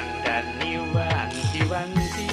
dandani wanti-wanti